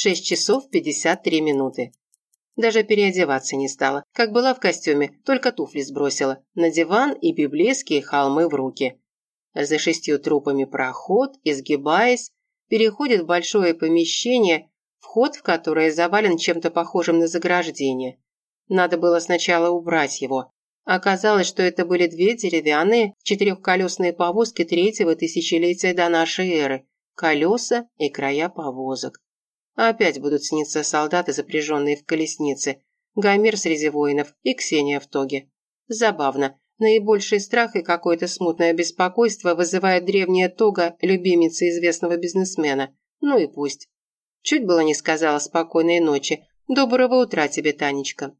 6 часов 53 минуты. Даже переодеваться не стала, как была в костюме, только туфли сбросила, на диван и библейские холмы в руки. За шестью трупами проход, изгибаясь, переходит в большое помещение, вход в которое завален чем-то похожим на заграждение. Надо было сначала убрать его. Оказалось, что это были две деревянные четырехколесные повозки третьего тысячелетия до нашей эры, колеса и края повозок. Опять будут сниться солдаты, запряженные в колеснице, Гомер среди воинов и Ксения в тоге. Забавно. Наибольший страх и какое-то смутное беспокойство вызывает древняя тога любимицы известного бизнесмена. Ну и пусть. Чуть было не сказала спокойной ночи. Доброго утра тебе, Танечка.